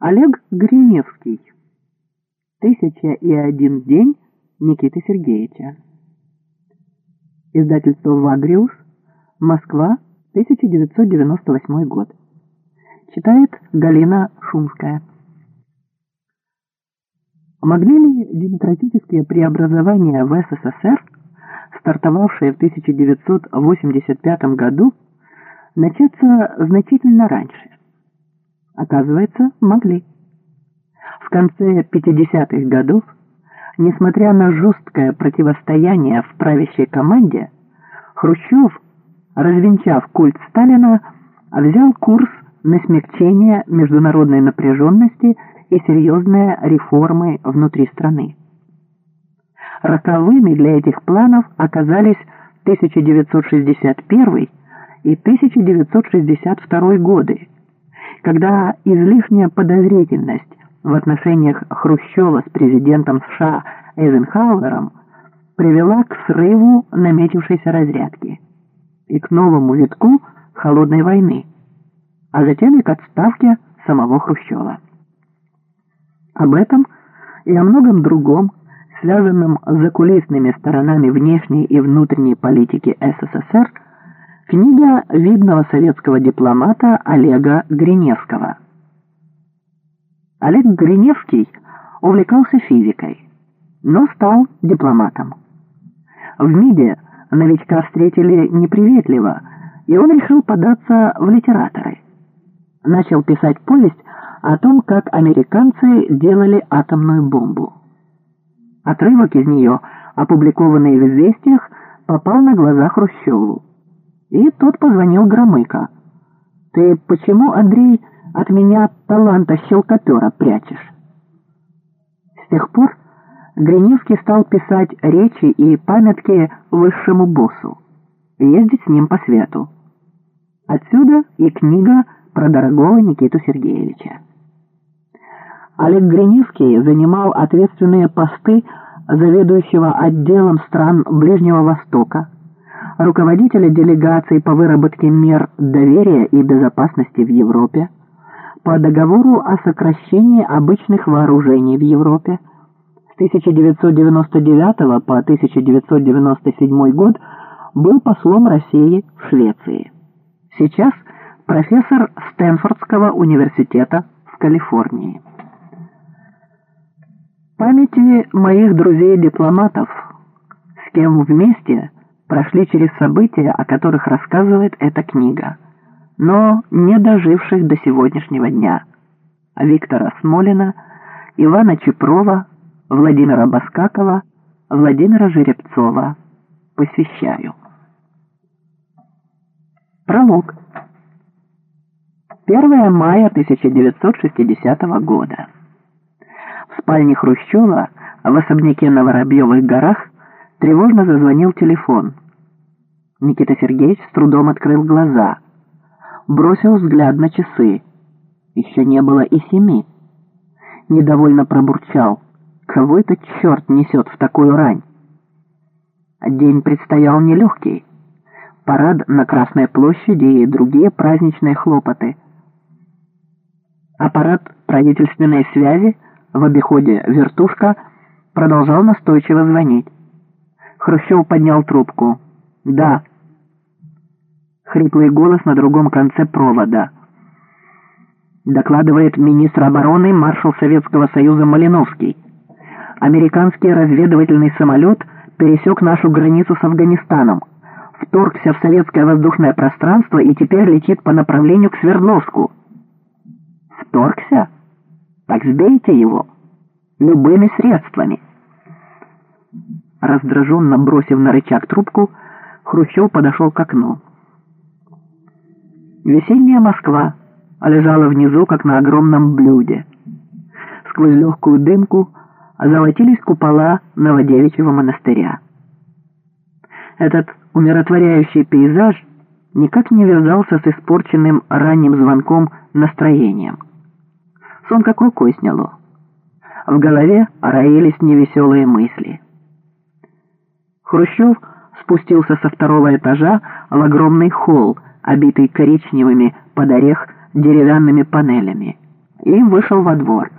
Олег Гриневский. «Тысяча и один день» Никиты Сергеевича. Издательство «Вагриус», Москва, 1998 год. Читает Галина Шумская. Могли ли демократические преобразования в СССР, стартовавшие в 1985 году, начаться значительно раньше? Оказывается, могли. В конце 50-х годов, несмотря на жесткое противостояние в правящей команде, Хрущев, развенчав культ Сталина, взял курс на смягчение международной напряженности и серьезные реформы внутри страны. Роковыми для этих планов оказались 1961 и 1962 годы, когда излишняя подозрительность в отношениях Хрущева с президентом США Эйзенхауэром привела к срыву наметившейся разрядки и к новому витку холодной войны, а затем и к отставке самого Хрущева. Об этом и о многом другом, связанном с закулисными сторонами внешней и внутренней политики СССР, Книга видного советского дипломата Олега Гриневского. Олег Гриневский увлекался физикой, но стал дипломатом. В МИДе новичка встретили неприветливо, и он решил податься в литераторы. Начал писать повесть о том, как американцы делали атомную бомбу. Отрывок из нее, опубликованный в «Известиях», попал на глаза Хрущеву. И тот позвонил Громыко. «Ты почему, Андрей, от меня таланта щелкопера прячешь?» С тех пор Гриневский стал писать речи и памятки высшему боссу, ездить с ним по свету. Отсюда и книга про дорогого Никиту Сергеевича. Олег Гриневский занимал ответственные посты заведующего отделом стран Ближнего Востока, руководителя делегации по выработке мер доверия и безопасности в Европе, по договору о сокращении обычных вооружений в Европе, с 1999 по 1997 год был послом России в Швеции. Сейчас профессор Стэнфордского университета в Калифорнии. Памяти моих друзей-дипломатов, с кем вместе – прошли через события, о которых рассказывает эта книга, но не доживших до сегодняшнего дня. Виктора Смолина, Ивана Чепрова, Владимира Баскакова, Владимира Жеребцова. Посвящаю. Пролог. 1 мая 1960 года. В спальне Хрущева в особняке на Воробьевых горах Тревожно зазвонил телефон. Никита Сергеевич с трудом открыл глаза. Бросил взгляд на часы. Еще не было и семи. Недовольно пробурчал. Кого этот черт несет в такую рань? День предстоял нелегкий. Парад на Красной площади и другие праздничные хлопоты. Аппарат правительственной связи в обиходе «Вертушка» продолжал настойчиво звонить. Хрущев поднял трубку. «Да». Хриплый голос на другом конце провода. Докладывает министр обороны маршал Советского Союза Малиновский. Американский разведывательный самолет пересек нашу границу с Афганистаном, вторгся в советское воздушное пространство и теперь летит по направлению к Свердловску. Вторгся? Так сбейте его. Любыми средствами. Раздраженно бросив на рычаг трубку, Хрущев подошел к окну. Весенняя Москва лежала внизу, как на огромном блюде. Сквозь легкую дымку золотились купола Новодевичьего монастыря. Этот умиротворяющий пейзаж никак не вязался с испорченным ранним звонком настроением. Сон как рукой сняло. В голове роились невеселые мысли — Хрущев спустился со второго этажа в огромный холл, обитый коричневыми под орех деревянными панелями, и вышел во двор.